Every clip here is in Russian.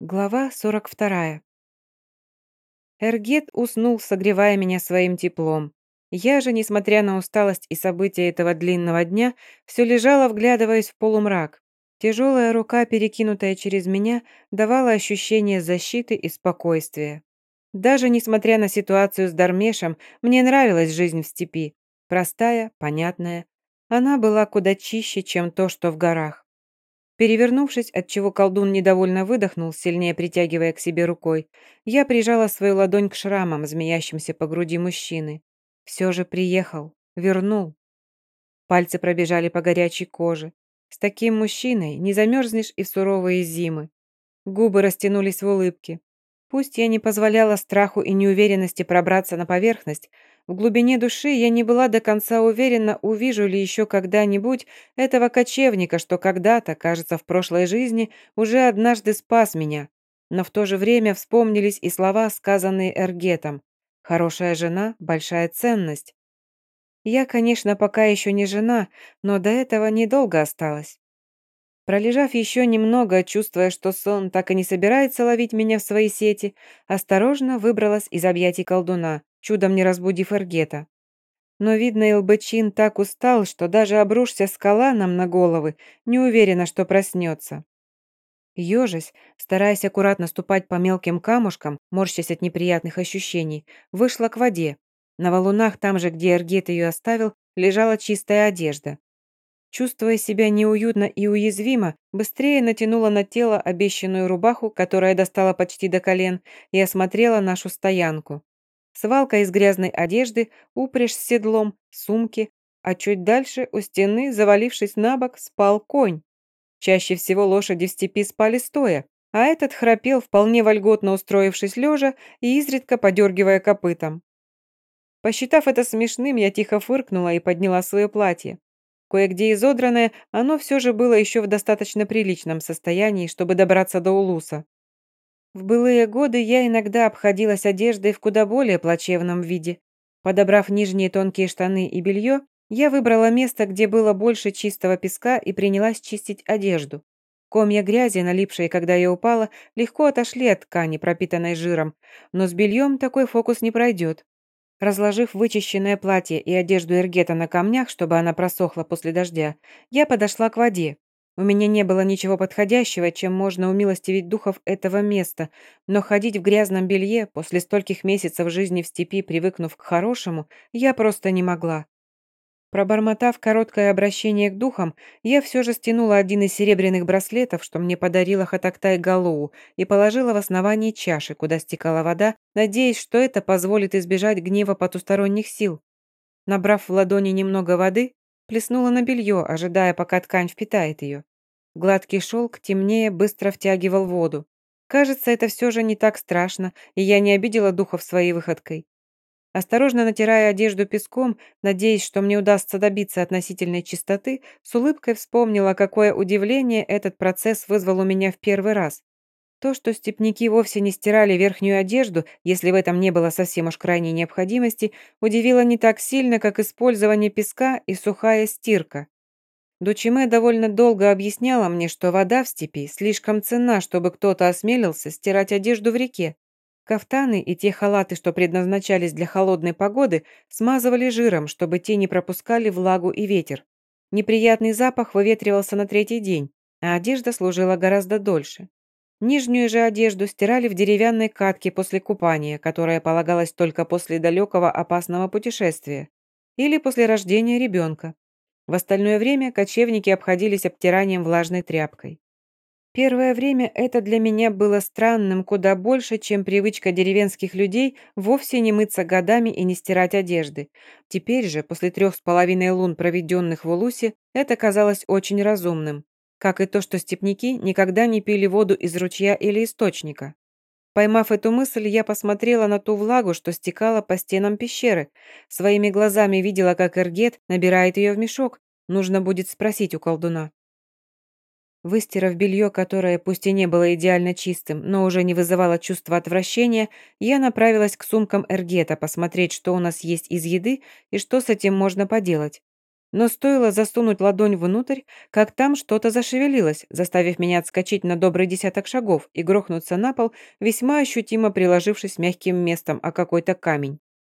Глава 42. Эргет уснул, согревая меня своим теплом. Я же, несмотря на усталость и события этого длинного дня, все лежала, вглядываясь в полумрак. Тяжелая рука, перекинутая через меня, давала ощущение защиты и спокойствия. Даже несмотря на ситуацию с Дармешем, мне нравилась жизнь в степи. Простая, понятная. Она была куда чище, чем то, что в горах. Перевернувшись, отчего колдун недовольно выдохнул, сильнее притягивая к себе рукой, я прижала свою ладонь к шрамам, змеящимся по груди мужчины. Все же приехал, вернул. Пальцы пробежали по горячей коже. С таким мужчиной не замерзнешь и в суровые зимы. Губы растянулись в улыбке. Пусть я не позволяла страху и неуверенности пробраться на поверхность, в глубине души я не была до конца уверена, увижу ли еще когда-нибудь этого кочевника, что когда-то, кажется, в прошлой жизни уже однажды спас меня. Но в то же время вспомнились и слова, сказанные Эргетом. «Хорошая жена – большая ценность». Я, конечно, пока еще не жена, но до этого недолго осталось. Пролежав еще немного, чувствуя, что сон так и не собирается ловить меня в свои сети, осторожно выбралась из объятий колдуна, чудом не разбудив Эргета. Но, видно, Илбачин так устал, что даже обрушься скала нам на головы, не уверена, что проснется. Ёжись, стараясь аккуратно ступать по мелким камушкам, морщась от неприятных ощущений, вышла к воде. На валунах, там же, где Эргет ее оставил, лежала чистая одежда. Чувствуя себя неуютно и уязвимо, быстрее натянула на тело обещанную рубаху, которая достала почти до колен, и осмотрела нашу стоянку. Свалка из грязной одежды, упряжь с седлом, сумки, а чуть дальше у стены, завалившись на бок, спал конь. Чаще всего лошади в степи спали стоя, а этот храпел, вполне вольготно устроившись лежа и изредка подергивая копытом. Посчитав это смешным, я тихо фыркнула и подняла свое платье. Кое-где изодранное, оно все же было еще в достаточно приличном состоянии, чтобы добраться до Улуса. В былые годы я иногда обходилась одеждой в куда более плачевном виде. Подобрав нижние тонкие штаны и белье, я выбрала место, где было больше чистого песка и принялась чистить одежду. Комья грязи, налипшие, когда я упала, легко отошли от ткани, пропитанной жиром, но с бельем такой фокус не пройдет. Разложив вычищенное платье и одежду Эргета на камнях, чтобы она просохла после дождя, я подошла к воде. У меня не было ничего подходящего, чем можно умилостивить духов этого места, но ходить в грязном белье после стольких месяцев жизни в степи, привыкнув к хорошему, я просто не могла. Пробормотав короткое обращение к духам, я все же стянула один из серебряных браслетов, что мне подарила Хатактай Галоу, и положила в основании чаши, куда стекала вода, надеясь, что это позволит избежать гнева потусторонних сил. Набрав в ладони немного воды, плеснула на белье, ожидая, пока ткань впитает ее. Гладкий шелк, темнее, быстро втягивал воду. Кажется, это все же не так страшно, и я не обидела духов своей выходкой. Осторожно натирая одежду песком, надеясь, что мне удастся добиться относительной чистоты, с улыбкой вспомнила, какое удивление этот процесс вызвал у меня в первый раз. То, что степняки вовсе не стирали верхнюю одежду, если в этом не было совсем уж крайней необходимости, удивило не так сильно, как использование песка и сухая стирка. Дучиме довольно долго объясняла мне, что вода в степи слишком ценна, чтобы кто-то осмелился стирать одежду в реке. Кафтаны и те халаты, что предназначались для холодной погоды, смазывали жиром, чтобы те не пропускали влагу и ветер. Неприятный запах выветривался на третий день, а одежда служила гораздо дольше. Нижнюю же одежду стирали в деревянной катке после купания, которая полагалась только после далекого опасного путешествия или после рождения ребенка. В остальное время кочевники обходились обтиранием влажной тряпкой. Первое время это для меня было странным куда больше, чем привычка деревенских людей вовсе не мыться годами и не стирать одежды. Теперь же, после трех с половиной лун, проведенных в Улусе, это казалось очень разумным. Как и то, что степняки никогда не пили воду из ручья или источника. Поймав эту мысль, я посмотрела на ту влагу, что стекала по стенам пещеры. Своими глазами видела, как Эргет набирает ее в мешок. Нужно будет спросить у колдуна. Выстирав белье, которое пусть и не было идеально чистым, но уже не вызывало чувства отвращения, я направилась к сумкам Эргета посмотреть, что у нас есть из еды и что с этим можно поделать. Но стоило засунуть ладонь внутрь, как там что-то зашевелилось, заставив меня отскочить на добрый десяток шагов и грохнуться на пол, весьма ощутимо приложившись мягким местом о какой-то камень.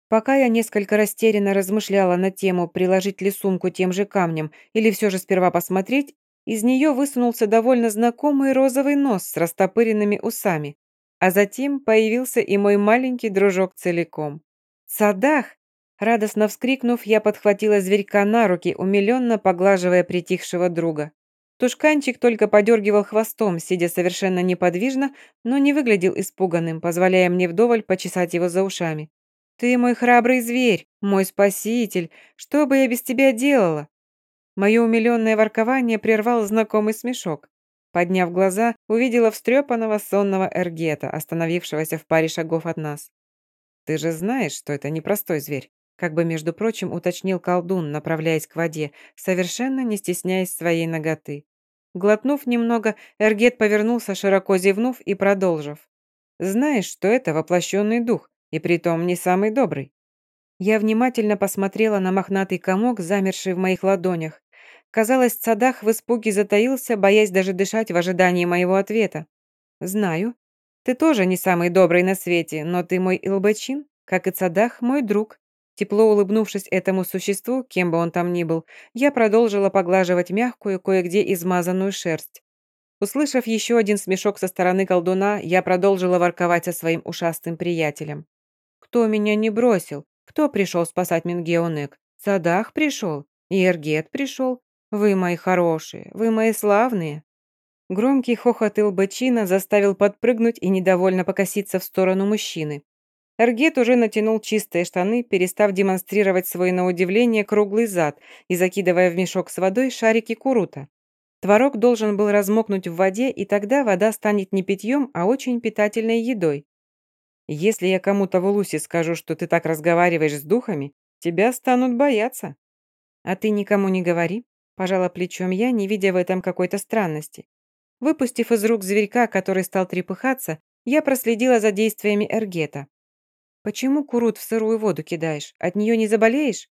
Пока я несколько растерянно размышляла на тему, приложить ли сумку тем же камнем или все же сперва посмотреть, из нее высунулся довольно знакомый розовый нос с растопыренными усами. А затем появился и мой маленький дружок целиком. «Садах!» Радостно вскрикнув, я подхватила зверька на руки, умиленно поглаживая притихшего друга. Тушканчик только подергивал хвостом, сидя совершенно неподвижно, но не выглядел испуганным, позволяя мне вдоволь почесать его за ушами. «Ты мой храбрый зверь, мой спаситель, что бы я без тебя делала?» Мое умиленное воркование прервал знакомый смешок. Подняв глаза, увидела встрепанного сонного Эргета, остановившегося в паре шагов от нас. «Ты же знаешь, что это непростой зверь», как бы, между прочим, уточнил колдун, направляясь к воде, совершенно не стесняясь своей ноготы. Глотнув немного, Эргет повернулся, широко зевнув и продолжив. «Знаешь, что это воплощенный дух, и притом не самый добрый?» Я внимательно посмотрела на мохнатый комок, замерший в моих ладонях. Казалось, Цадах в испуге затаился, боясь даже дышать в ожидании моего ответа. «Знаю. Ты тоже не самый добрый на свете, но ты мой Илбачин, как и Цадах, мой друг». Тепло улыбнувшись этому существу, кем бы он там ни был, я продолжила поглаживать мягкую, кое-где измазанную шерсть. Услышав еще один смешок со стороны колдуна, я продолжила ворковать со своим ушастым приятелем. «Кто меня не бросил? Кто пришел спасать Мингеонек? Садах пришел? И Эргет пришел? Вы мои хорошие, вы мои славные». Громкий хохот Илбачина заставил подпрыгнуть и недовольно покоситься в сторону мужчины. Эргет уже натянул чистые штаны, перестав демонстрировать свой на удивление круглый зад и закидывая в мешок с водой шарики курута. Творог должен был размокнуть в воде, и тогда вода станет не питьем, а очень питательной едой. Если я кому-то в Улусе скажу, что ты так разговариваешь с духами, тебя станут бояться. А ты никому не говори, пожала плечом я, не видя в этом какой-то странности. Выпустив из рук зверька, который стал трепыхаться, я проследила за действиями Эргета. «Почему курут в сырую воду кидаешь? От нее не заболеешь?»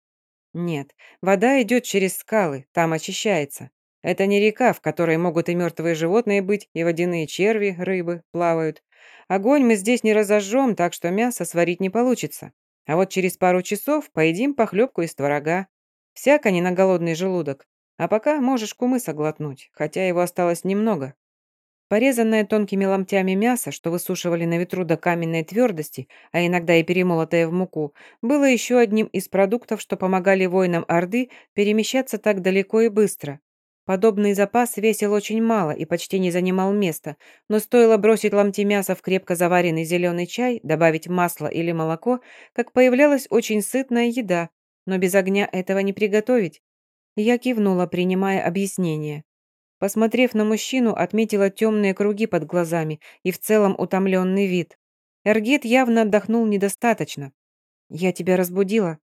«Нет, вода идет через скалы, там очищается. Это не река, в которой могут и мертвые животные быть, и водяные черви, рыбы плавают. Огонь мы здесь не разожжем, так что мясо сварить не получится. А вот через пару часов поедим похлебку из творога. Всяко не на голодный желудок. А пока можешь кумыса глотнуть, хотя его осталось немного. Порезанное тонкими ломтями мясо, что высушивали на ветру до каменной твердости, а иногда и перемолотое в муку, было еще одним из продуктов, что помогали воинам Орды перемещаться так далеко и быстро. Подобный запас весил очень мало и почти не занимал места, но стоило бросить ломти мяса в крепко заваренный зеленый чай, добавить масло или молоко, как появлялась очень сытная еда, но без огня этого не приготовить. Я кивнула, принимая объяснение. Посмотрев на мужчину, отметила темные круги под глазами и в целом утомленный вид. Эргет явно отдохнул недостаточно. «Я тебя разбудила?»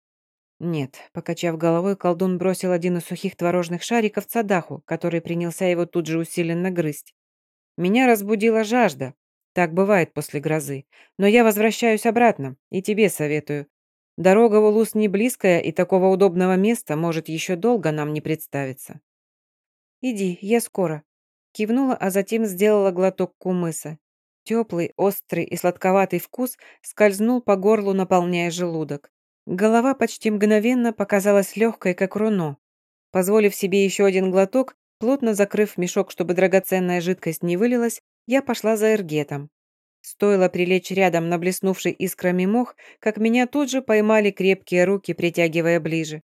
«Нет», — покачав головой, колдун бросил один из сухих творожных шариков Цадаху, который принялся его тут же усиленно грызть. «Меня разбудила жажда. Так бывает после грозы. Но я возвращаюсь обратно, и тебе советую. Дорога в Улус не близкая, и такого удобного места может еще долго нам не представиться». «Иди, я скоро», — кивнула, а затем сделала глоток кумыса. Теплый, острый и сладковатый вкус скользнул по горлу, наполняя желудок. Голова почти мгновенно показалась легкой, как руно. Позволив себе еще один глоток, плотно закрыв мешок, чтобы драгоценная жидкость не вылилась, я пошла за эргетом. Стоило прилечь рядом на блеснувший искрами мох, как меня тут же поймали крепкие руки, притягивая ближе.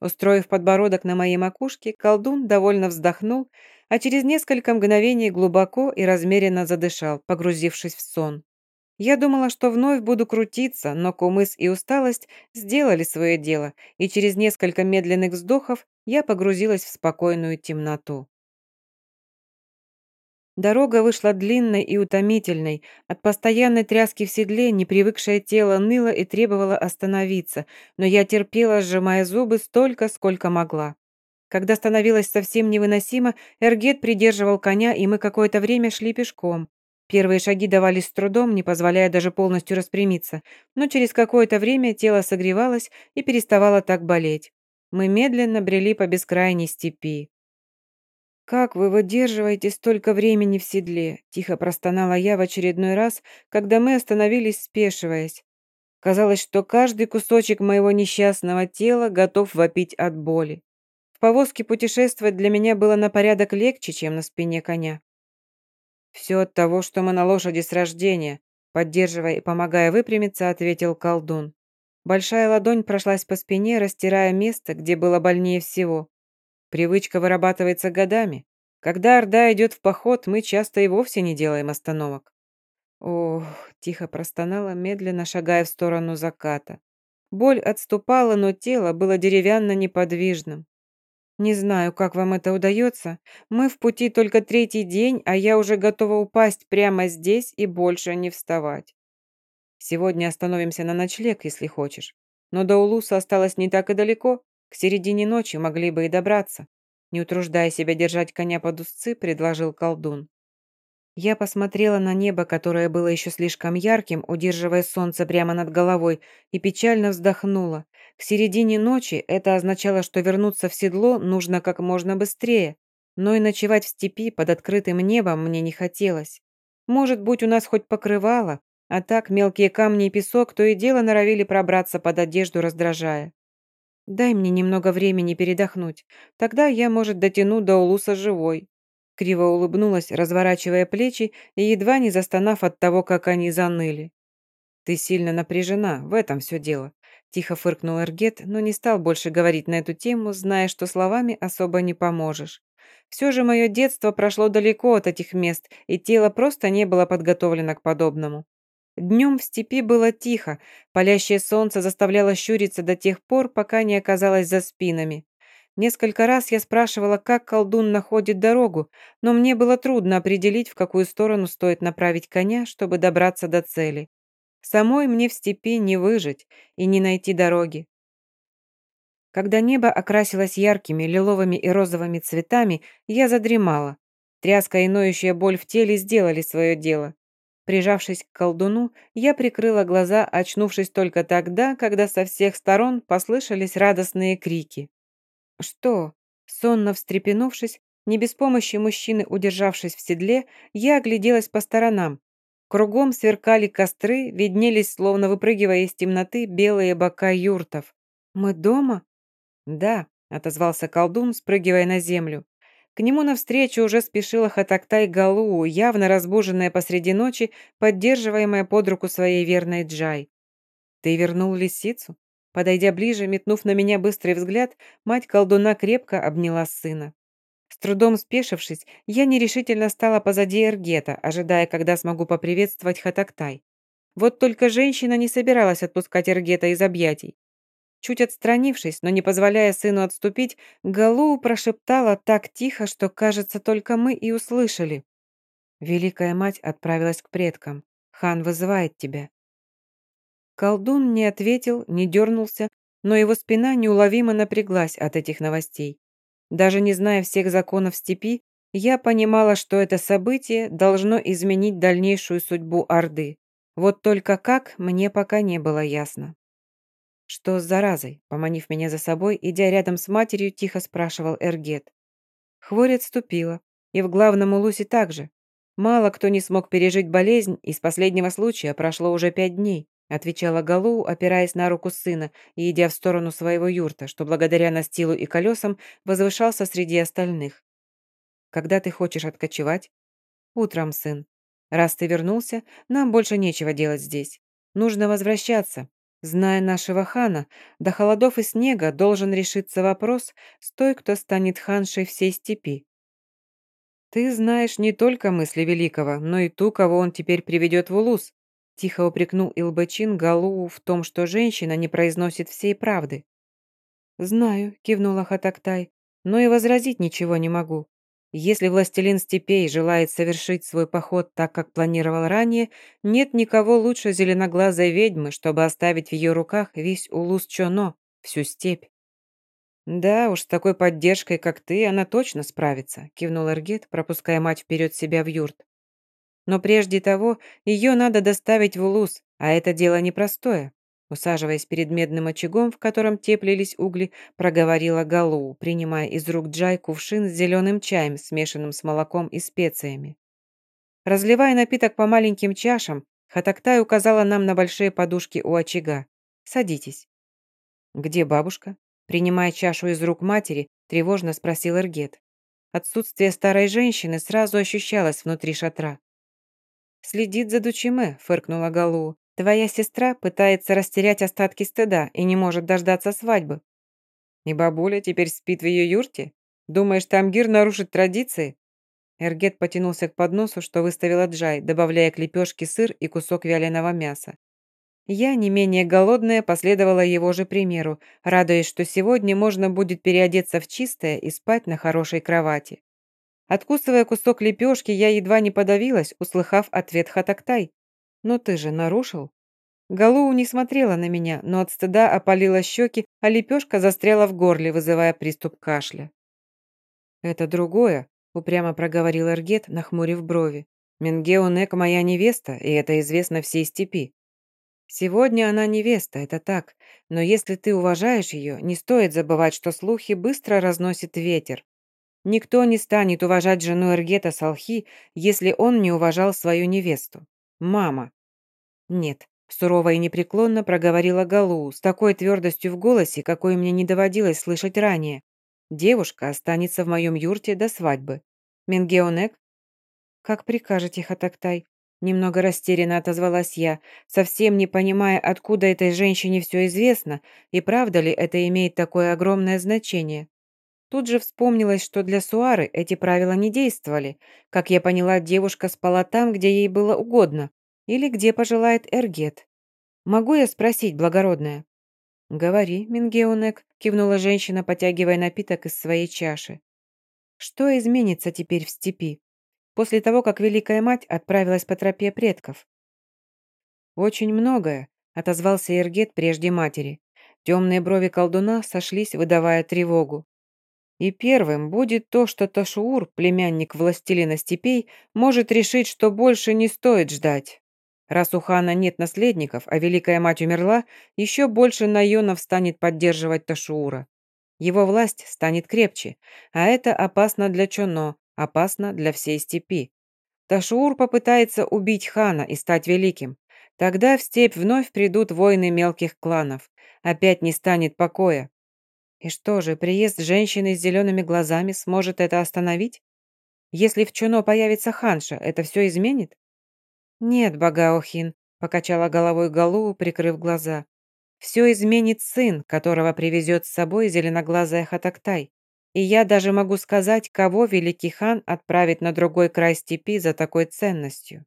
Устроив подбородок на моей макушке, колдун довольно вздохнул, а через несколько мгновений глубоко и размеренно задышал, погрузившись в сон. Я думала, что вновь буду крутиться, но кумыс и усталость сделали свое дело, и через несколько медленных вздохов я погрузилась в спокойную темноту. Дорога вышла длинной и утомительной. От постоянной тряски в седле непривыкшее тело ныло и требовало остановиться, но я терпела, сжимая зубы столько, сколько могла. Когда становилось совсем невыносимо, Эргет придерживал коня, и мы какое-то время шли пешком. Первые шаги давались с трудом, не позволяя даже полностью распрямиться, но через какое-то время тело согревалось и переставало так болеть. Мы медленно брели по бескрайней степи. «Как вы выдерживаете столько времени в седле?» – тихо простонала я в очередной раз, когда мы остановились, спешиваясь. Казалось, что каждый кусочек моего несчастного тела готов вопить от боли. В повозке путешествовать для меня было на порядок легче, чем на спине коня. «Все от того, что мы на лошади с рождения», поддерживая и помогая выпрямиться, ответил колдун. Большая ладонь прошлась по спине, растирая место, где было больнее всего. Привычка вырабатывается годами. Когда Орда идет в поход, мы часто и вовсе не делаем остановок. Ох, тихо простонала, медленно шагая в сторону заката. Боль отступала, но тело было деревянно-неподвижным. Не знаю, как вам это удается. Мы в пути только третий день, а я уже готова упасть прямо здесь и больше не вставать. Сегодня остановимся на ночлег, если хочешь. Но до Улуса осталось не так и далеко. К середине ночи могли бы и добраться. Не утруждая себя держать коня под узцы, предложил колдун. Я посмотрела на небо, которое было еще слишком ярким, удерживая солнце прямо над головой, и печально вздохнула. К середине ночи это означало, что вернуться в седло нужно как можно быстрее. Но и ночевать в степи под открытым небом мне не хотелось. Может быть, у нас хоть покрывало, а так мелкие камни и песок то и дело норовили пробраться под одежду, раздражая. Дай мне немного времени передохнуть. Тогда я, может, дотяну до Улуса живой». Криво улыбнулась, разворачивая плечи и едва не застонав от того, как они заныли. «Ты сильно напряжена, в этом все дело», – тихо фыркнул Эргет, но не стал больше говорить на эту тему, зная, что словами особо не поможешь. Все же мое детство прошло далеко от этих мест, и тело просто не было подготовлено к подобному. Днем в степи было тихо, палящее солнце заставляло щуриться до тех пор, пока не оказалось за спинами. Несколько раз я спрашивала, как колдун находит дорогу, но мне было трудно определить, в какую сторону стоит направить коня, чтобы добраться до цели. Самой мне в степи не выжить и не найти дороги. Когда небо окрасилось яркими лиловыми и розовыми цветами, я задремала. Тряска и ноющая боль в теле сделали свое дело. Прижавшись к колдуну, я прикрыла глаза, очнувшись только тогда, когда со всех сторон послышались радостные крики. «Что?» Сонно встрепенувшись, не без помощи мужчины, удержавшись в седле, я огляделась по сторонам. Кругом сверкали костры, виднелись, словно выпрыгивая из темноты, белые бока юртов. «Мы дома?» «Да», — отозвался колдун, спрыгивая на землю. К нему навстречу уже спешила Хатактай Галуу, явно разбуженная посреди ночи, поддерживаемая под руку своей верной Джай. «Ты вернул лисицу?» Подойдя ближе, метнув на меня быстрый взгляд, мать колдуна крепко обняла сына. С трудом спешившись, я нерешительно стала позади Эргета, ожидая, когда смогу поприветствовать Хатактай. Вот только женщина не собиралась отпускать Эргета из объятий. Чуть отстранившись, но не позволяя сыну отступить, Галу прошептала так тихо, что, кажется, только мы и услышали. Великая мать отправилась к предкам. Хан вызывает тебя. Колдун не ответил, не дернулся, но его спина неуловимо напряглась от этих новостей. Даже не зная всех законов степи, я понимала, что это событие должно изменить дальнейшую судьбу Орды. Вот только как, мне пока не было ясно. «Что с заразой?» Поманив меня за собой, идя рядом с матерью, тихо спрашивал Эргет. Хворь отступила. И в главном улусе также. Мало кто не смог пережить болезнь, из последнего случая прошло уже пять дней, отвечала Галу, опираясь на руку сына и идя в сторону своего юрта, что благодаря настилу и колесам возвышался среди остальных. «Когда ты хочешь откочевать?» «Утром, сын. Раз ты вернулся, нам больше нечего делать здесь. Нужно возвращаться. Зная нашего хана, до холодов и снега должен решиться вопрос с той, кто станет ханшей всей степи. Ты знаешь не только мысли Великого, но и ту, кого он теперь приведет в Улус. Тихо упрекнул Илбачин Галуу в том, что женщина не произносит всей правды. «Знаю», — кивнула Хатактай, — «но и возразить ничего не могу. Если властелин степей желает совершить свой поход так, как планировал ранее, нет никого лучше зеленоглазой ведьмы, чтобы оставить в ее руках весь улус Чоно, всю степь. «Да уж, с такой поддержкой, как ты, она точно справится», кивнул Эргет, пропуская мать вперед себя в юрт. «Но прежде того, ее надо доставить в улус, а это дело непростое. Усаживаясь перед медным очагом, в котором теплились угли, проговорила Галу, принимая из рук Джай кувшин с зеленым чаем, смешанным с молоком и специями. Разливая напиток по маленьким чашам, Хатактай указала нам на большие подушки у очага. «Садитесь». «Где бабушка?» Принимая чашу из рук матери, тревожно спросил Эргет. Отсутствие старой женщины сразу ощущалось внутри шатра. «Следит за Дучиме», — фыркнула Галу. «Твоя сестра пытается растерять остатки стыда и не может дождаться свадьбы». «И бабуля теперь спит в ее юрте? Думаешь, Тамгир нарушит традиции?» Эргет потянулся к подносу, что выставила Джай, добавляя к лепешке сыр и кусок вяленого мяса. Я, не менее голодная, последовала его же примеру, радуясь, что сегодня можно будет переодеться в чистое и спать на хорошей кровати. Откусывая кусок лепешки, я едва не подавилась, услыхав ответ Хатактай. «Но ты же нарушил?» Галуу не смотрела на меня, но от стыда опалила щеки, а лепешка застряла в горле, вызывая приступ кашля. «Это другое», — упрямо проговорил Эргет, нахмурив брови. «Менгеонек моя невеста, и это известно всей степи. Сегодня она невеста, это так, но если ты уважаешь ее, не стоит забывать, что слухи быстро разносит ветер. Никто не станет уважать жену Эргета Салхи, если он не уважал свою невесту. Мама. Нет, сурово и непреклонно проговорила Галу с такой твердостью в голосе, какой мне не доводилось слышать ранее. Девушка останется в моем юрте до свадьбы. Менгеонек? Как прикажете, Хатактай. Немного растерянно отозвалась я, совсем не понимая, откуда этой женщине все известно, и правда ли это имеет такое огромное значение. Тут же вспомнилось, что для Суары эти правила не действовали. Как я поняла, девушка спала там, где ей было угодно, или где пожелает Эргет. «Могу я спросить, благородная?» «Говори, Мингеонек», — кивнула женщина, потягивая напиток из своей чаши. «Что изменится теперь в степи?» после того, как Великая Мать отправилась по тропе предков. «Очень многое», — отозвался Эргет прежде матери. Темные брови колдуна сошлись, выдавая тревогу. И первым будет то, что Ташуур, племянник властелина степей, может решить, что больше не стоит ждать. Раз у хана нет наследников, а Великая Мать умерла, еще больше Найонов станет поддерживать Ташуура. Его власть станет крепче, а это опасно для Чоно, опасно для всей степи. Ташур попытается убить хана и стать великим. Тогда в степь вновь придут воины мелких кланов. Опять не станет покоя. И что же, приезд женщины с зелеными глазами сможет это остановить? Если в Чуно появится ханша, это все изменит? Нет, Багаохин, покачала головой Галу, прикрыв глаза. Все изменит сын, которого привезет с собой зеленоглазая Хатактай. И я даже могу сказать, кого великий хан отправит на другой край степи за такой ценностью.